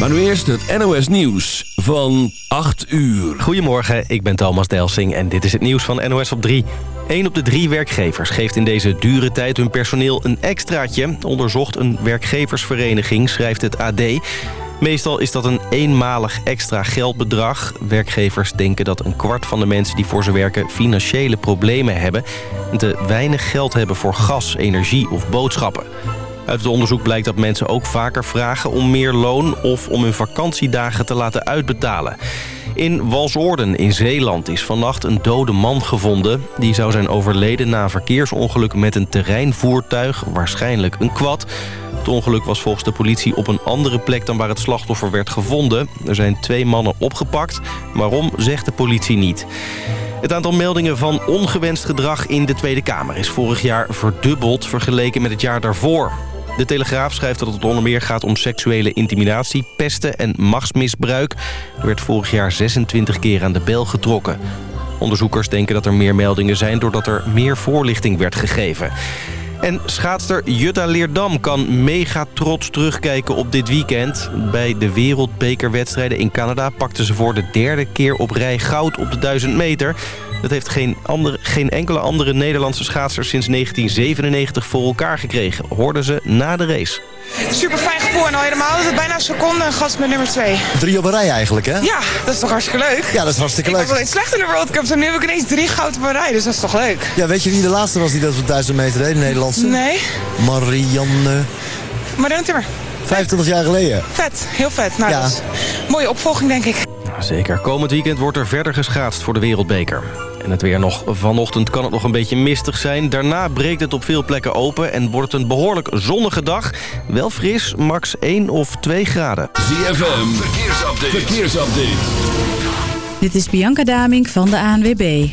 Maar nu eerst het NOS Nieuws van 8 uur. Goedemorgen, ik ben Thomas Delsing en dit is het nieuws van NOS op 3. Eén op de drie werkgevers geeft in deze dure tijd hun personeel een extraatje. Onderzocht een werkgeversvereniging, schrijft het AD. Meestal is dat een eenmalig extra geldbedrag. Werkgevers denken dat een kwart van de mensen die voor ze werken... financiële problemen hebben... en te weinig geld hebben voor gas, energie of boodschappen. Uit het onderzoek blijkt dat mensen ook vaker vragen om meer loon... of om hun vakantiedagen te laten uitbetalen. In Walsoorden in Zeeland is vannacht een dode man gevonden. Die zou zijn overleden na een verkeersongeluk met een terreinvoertuig, waarschijnlijk een quad. Het ongeluk was volgens de politie op een andere plek dan waar het slachtoffer werd gevonden. Er zijn twee mannen opgepakt. Waarom, zegt de politie niet. Het aantal meldingen van ongewenst gedrag in de Tweede Kamer is vorig jaar verdubbeld vergeleken met het jaar daarvoor. De Telegraaf schrijft dat het onder meer gaat om seksuele intimidatie, pesten en machtsmisbruik. Er werd vorig jaar 26 keer aan de bel getrokken. Onderzoekers denken dat er meer meldingen zijn doordat er meer voorlichting werd gegeven. En schaatster Jutta Leerdam kan mega trots terugkijken op dit weekend. Bij de wereldbekerwedstrijden in Canada pakte ze voor de derde keer op rij goud op de 1000 meter. Dat heeft geen, andere, geen enkele andere Nederlandse schaatser sinds 1997 voor elkaar gekregen. Hoorden ze na de race. Super fijn gevoel en al helemaal dat bijna een seconde een gas met nummer 2. Drie op een rij eigenlijk, hè? Ja, dat is toch hartstikke leuk? Ja, dat is hartstikke Ik leuk. was wel eens slecht in de World Cup, en nu heb ik ineens drie goud op een rij, dus dat is toch leuk? Ja, weet je wie de laatste was die dat op 1000 meter deed, de Nederlandse? Nee, Marianne. maar dan Timmer. 25 jaar geleden. Vet, heel vet. Nou, Ja. mooie opvolging denk ik. Zeker. Komend weekend wordt er verder geschaatst voor de wereldbeker. En het weer nog. Vanochtend kan het nog een beetje mistig zijn. Daarna breekt het op veel plekken open en wordt het een behoorlijk zonnige dag. Wel fris, max 1 of 2 graden. ZFM, verkeersupdate. verkeersupdate. Dit is Bianca Damink van de ANWB.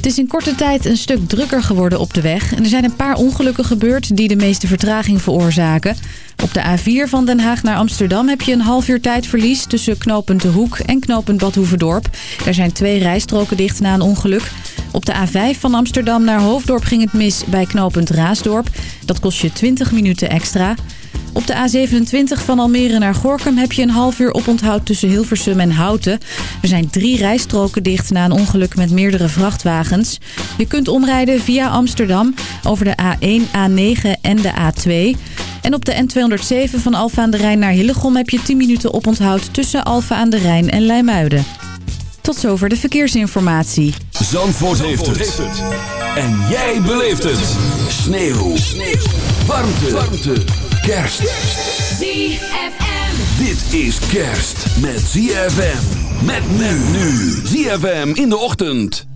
Het is in korte tijd een stuk drukker geworden op de weg. En er zijn een paar ongelukken gebeurd die de meeste vertraging veroorzaken. Op de A4 van Den Haag naar Amsterdam heb je een half uur tijdverlies... tussen knooppunt De Hoek en knooppunt Badhoevedorp. Er zijn twee rijstroken dicht na een ongeluk. Op de A5 van Amsterdam naar Hoofddorp ging het mis bij knooppunt Raasdorp. Dat kost je 20 minuten extra... Op de A27 van Almere naar Gorkum heb je een half uur oponthoud tussen Hilversum en Houten. Er zijn drie rijstroken dicht na een ongeluk met meerdere vrachtwagens. Je kunt omrijden via Amsterdam over de A1, A9 en de A2. En op de N207 van Alfa aan de Rijn naar Hillegom heb je 10 minuten oponthoud tussen Alfa aan de Rijn en Leimuiden. Tot zover de verkeersinformatie. Zandvoort, heeft, het. En jij beleeft het. Sneeuw. Sneeuw. Warmte. Warmte. Kerst. ZFM. Dit is kerst met ZFM. Met men nu. ZFM in de ochtend.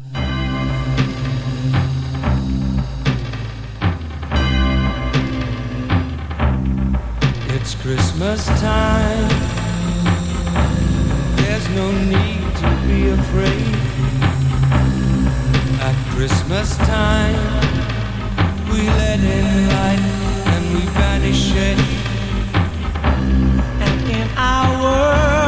It's Christmas time. There's no need to be afraid. At Christmas time, we let in light we banish it. And in our world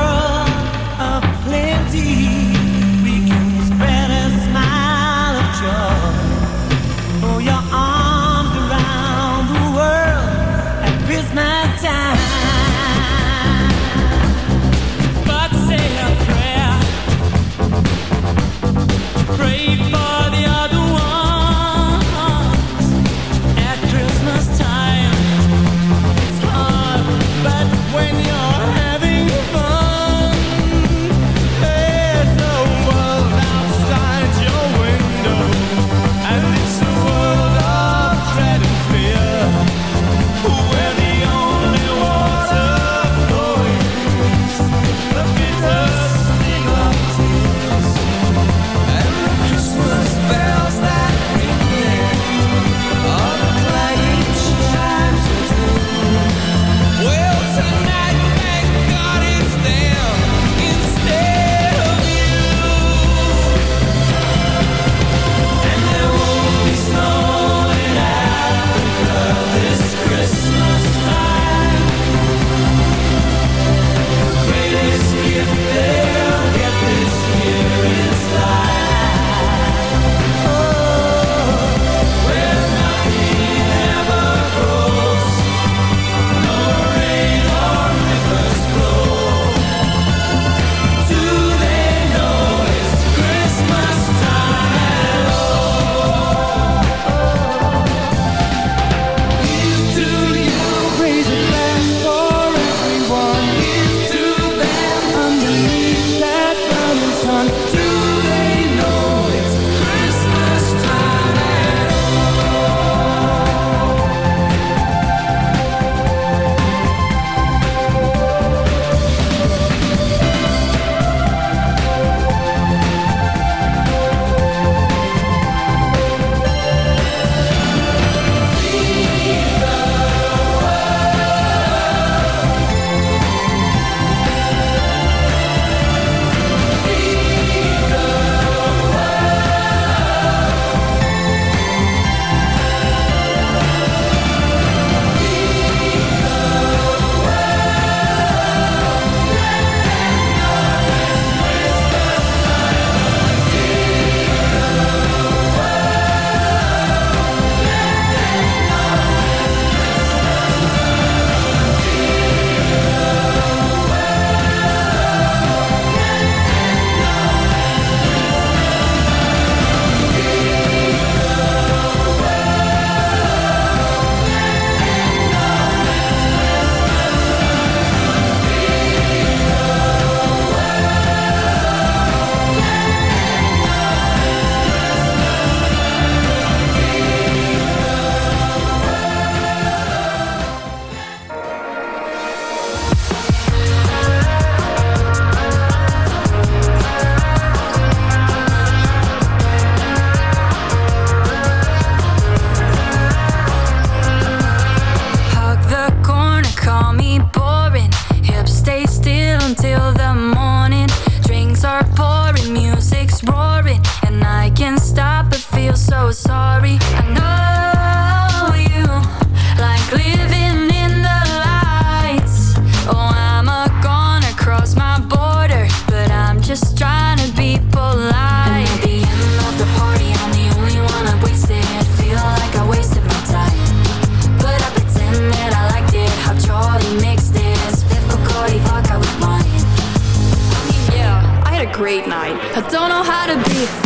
I don't know how to be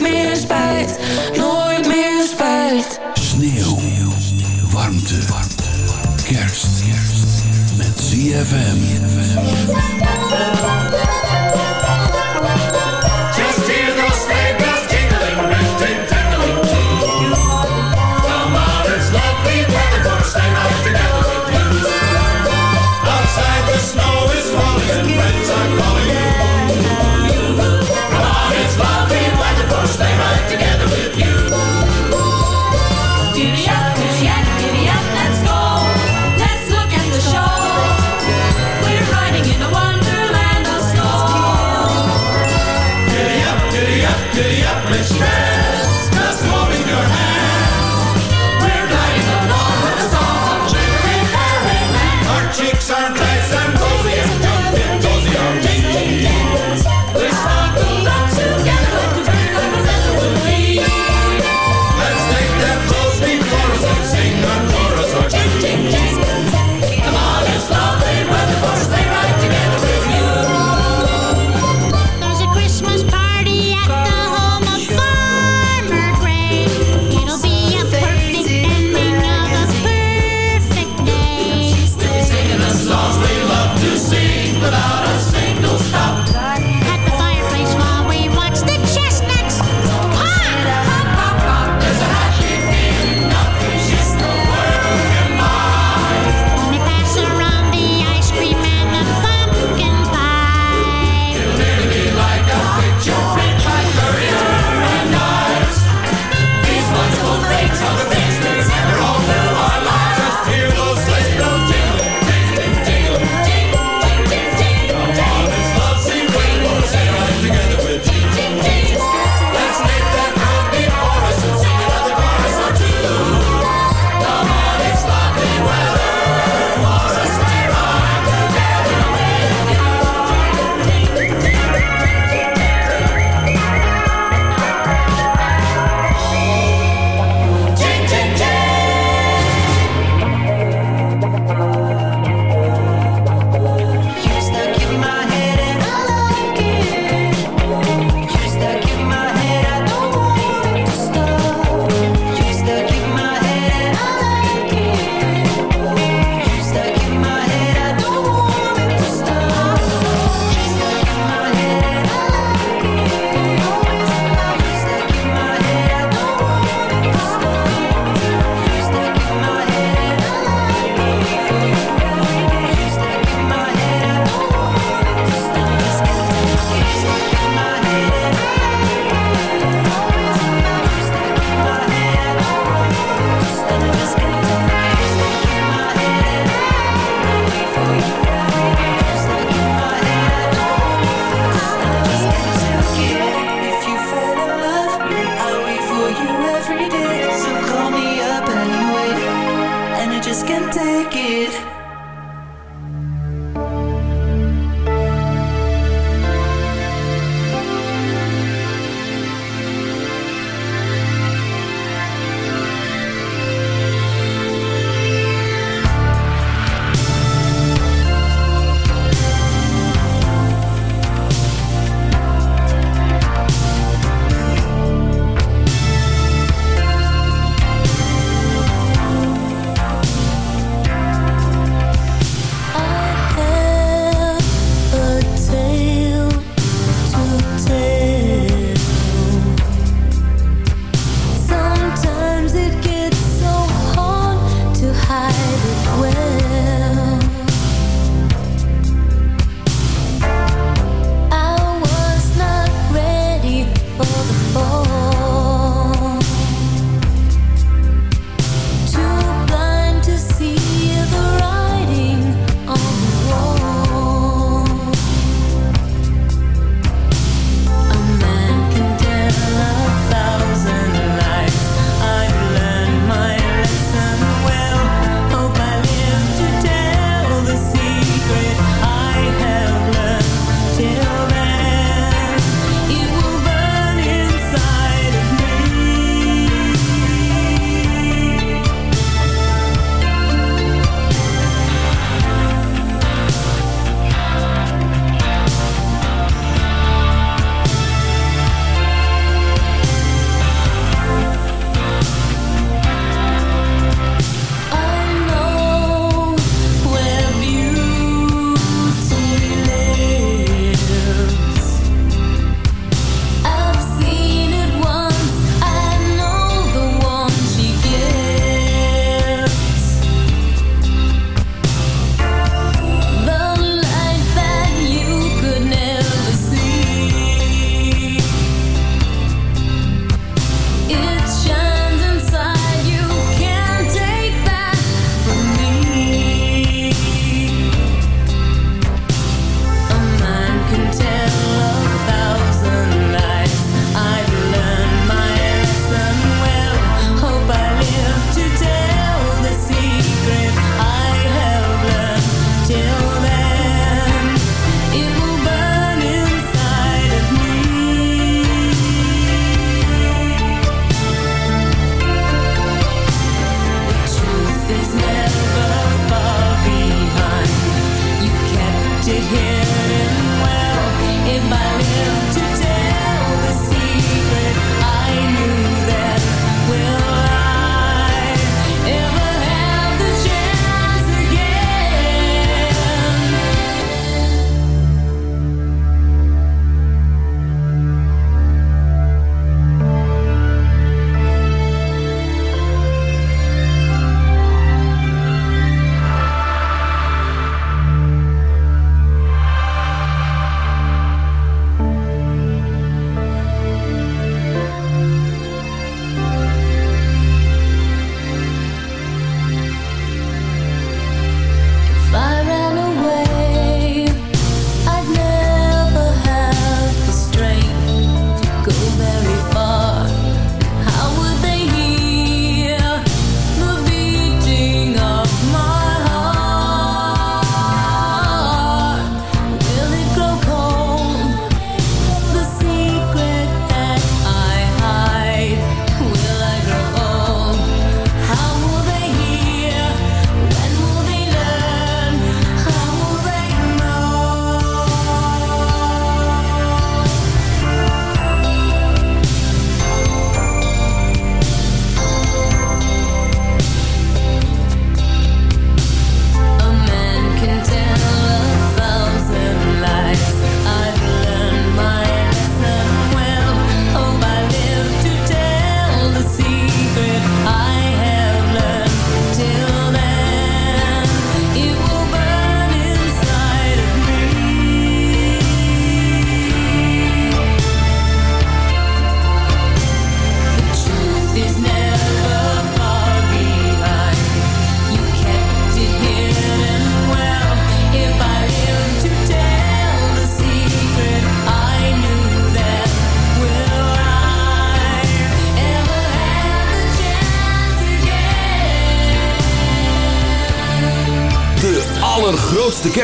nooit meer spijt, nooit meer spijt. Sneeuw, warmte, kerst, met ZFM.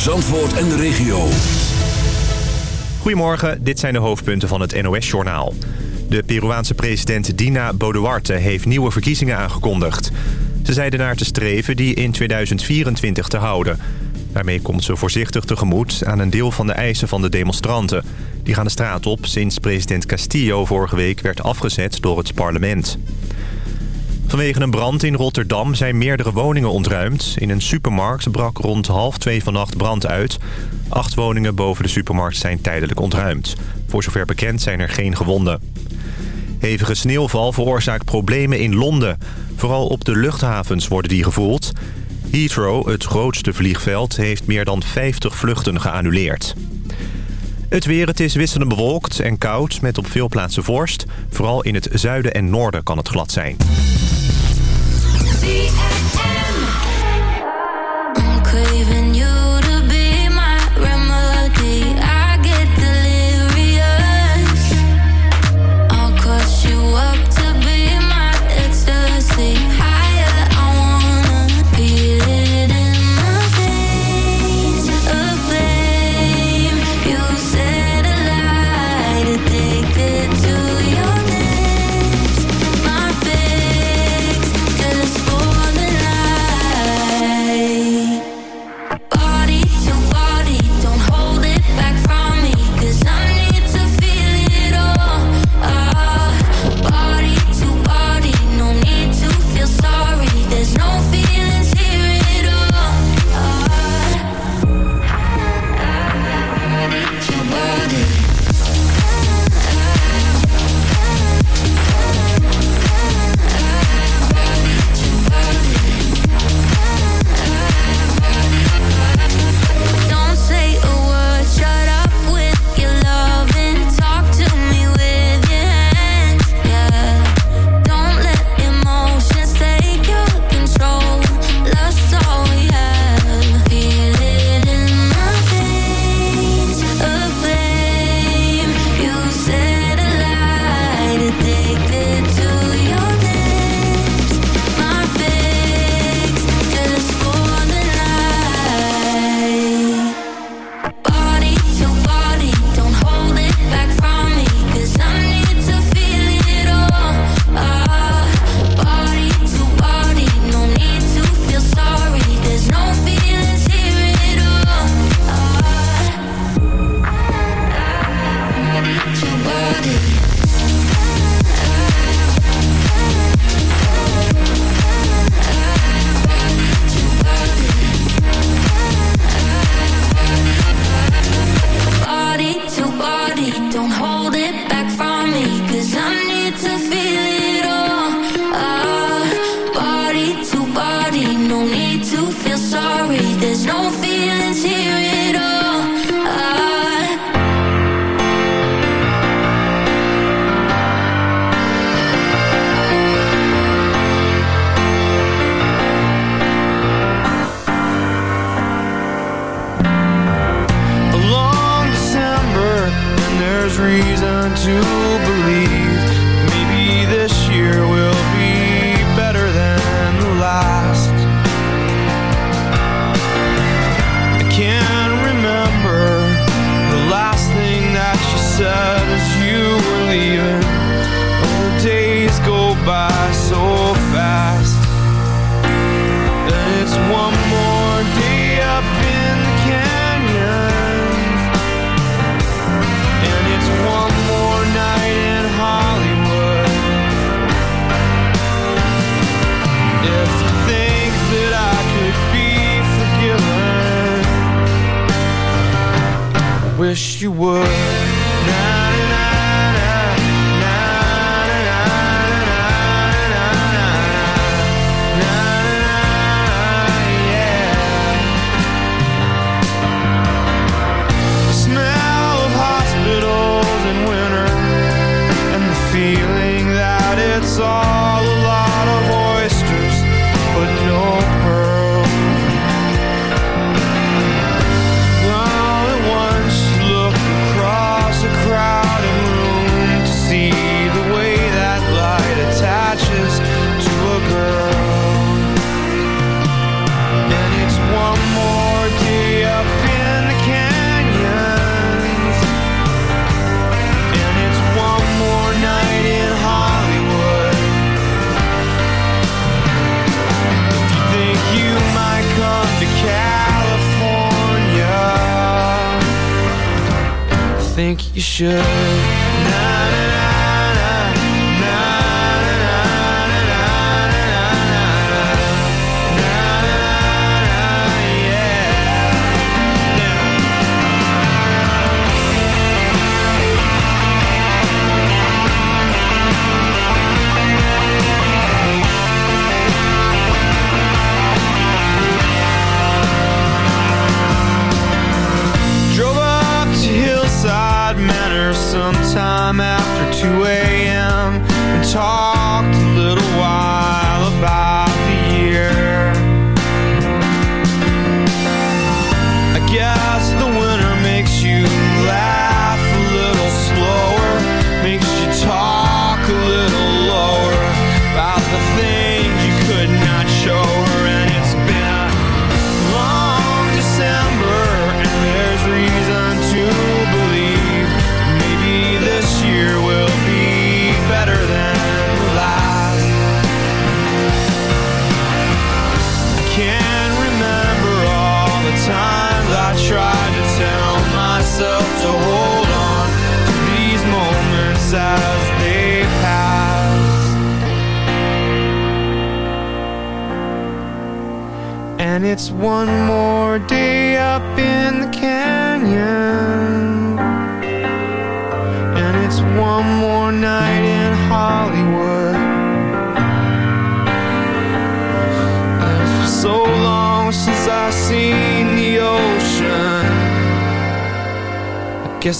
Zandvoort en de regio. Goedemorgen, dit zijn de hoofdpunten van het NOS-journaal. De Peruaanse president Dina Boluarte heeft nieuwe verkiezingen aangekondigd. Ze zeiden naar te streven die in 2024 te houden. Daarmee komt ze voorzichtig tegemoet aan een deel van de eisen van de demonstranten. Die gaan de straat op sinds president Castillo vorige week werd afgezet door het parlement. Vanwege een brand in Rotterdam zijn meerdere woningen ontruimd. In een supermarkt brak rond half twee vannacht brand uit. Acht woningen boven de supermarkt zijn tijdelijk ontruimd. Voor zover bekend zijn er geen gewonden. Hevige sneeuwval veroorzaakt problemen in Londen. Vooral op de luchthavens worden die gevoeld. Heathrow, het grootste vliegveld, heeft meer dan 50 vluchten geannuleerd. Het weer, het is wisselend bewolkt en koud met op veel plaatsen vorst. Vooral in het zuiden en noorden kan het glad zijn.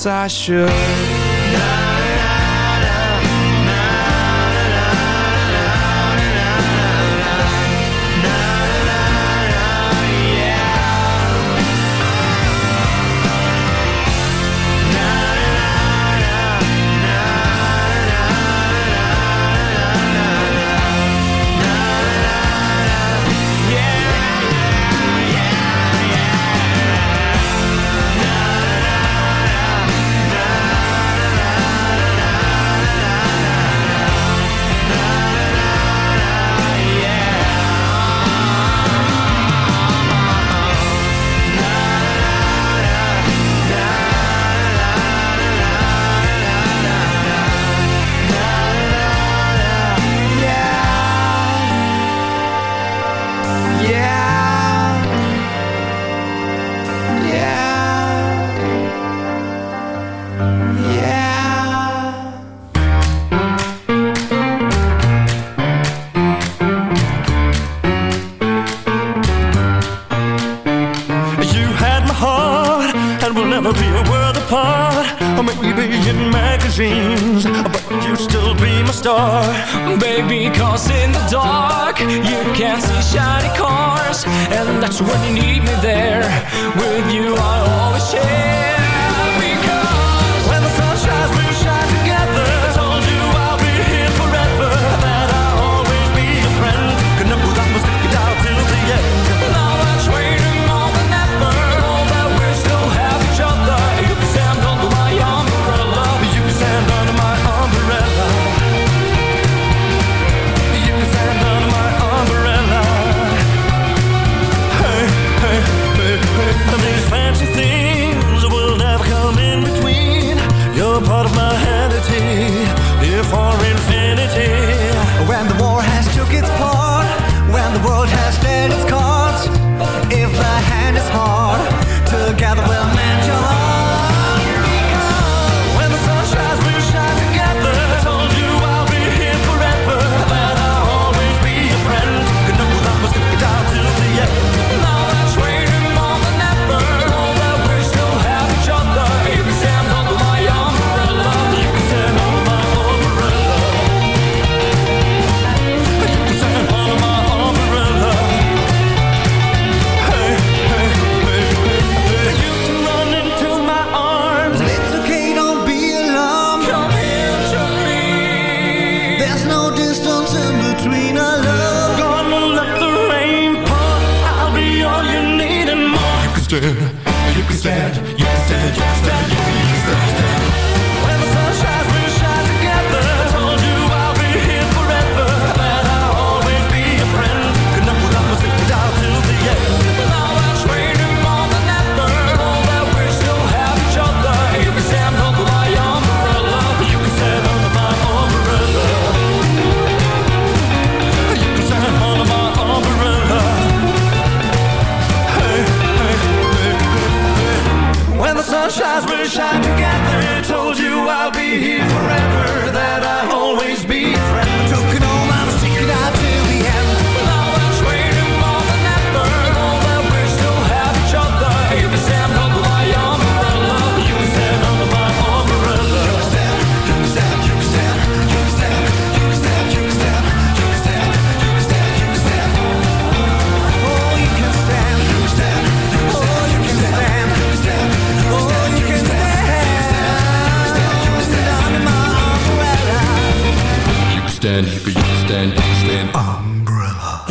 I should.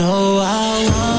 know I want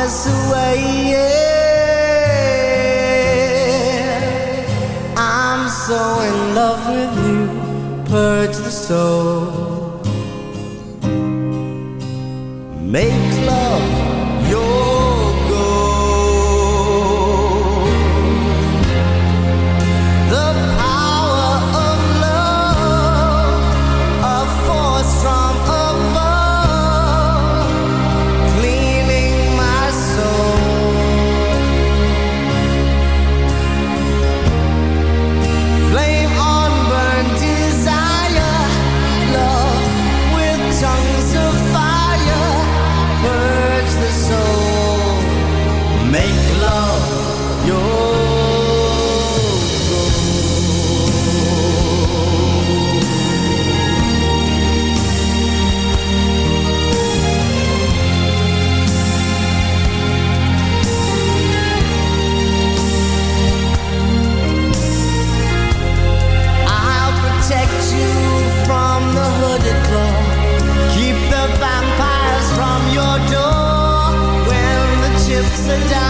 pass away. Yeah. I'm so in love with you, purge the soul. Make love sit down.